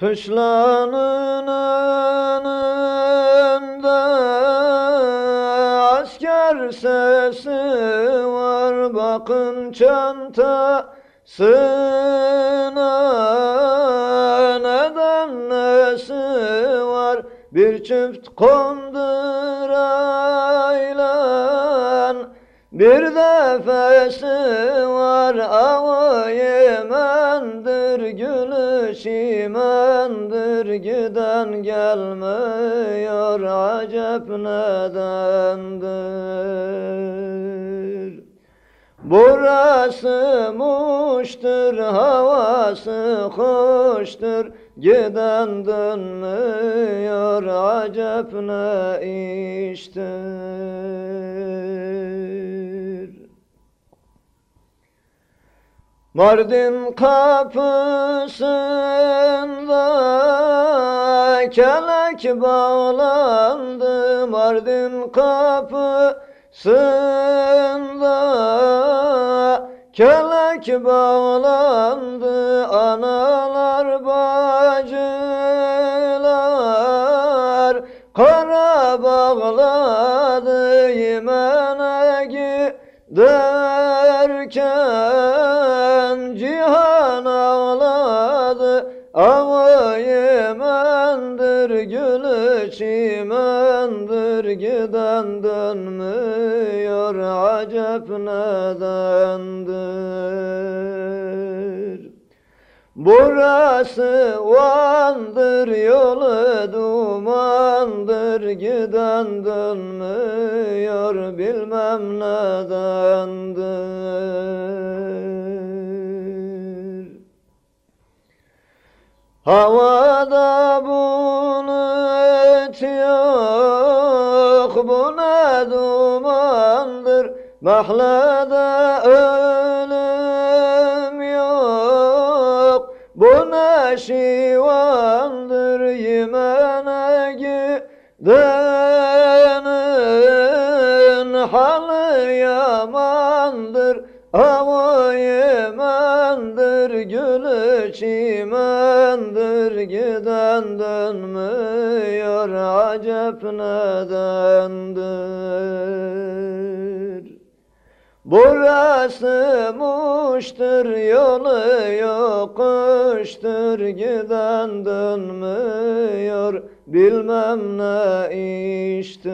Kışlanın önünde asker sesi var. Bakın çantasına neden nesi var? Bir çift konduraylan bir defesi var. Avı yemendir gülü giden gelmiyor acep nedendir Burası muştur, havası hoştur, giden dönmüyor, acep ne iştir. Mardin kapısında kelek bağlandı. Mardin kapısında kelek bağlandı. Analar bacılar kara bağladı. Yemene giderken cihan ağladı Ama yemendir gülü çimendir Giden dönmüyor acep nedendir? Burası Van'dır yolu dumandır Giden dönmüyor bilmem nedendir Havada bulut yok bu ne dumandır. Mahlada ölüm yok bu ne şivandır. Yemene gidenin halı yamandır. Ama yemendir gülü çimendir Giden dönmüyor acep nedendir? Burası muştur yolu yokuştur Giden dönmüyor bilmem ne iştir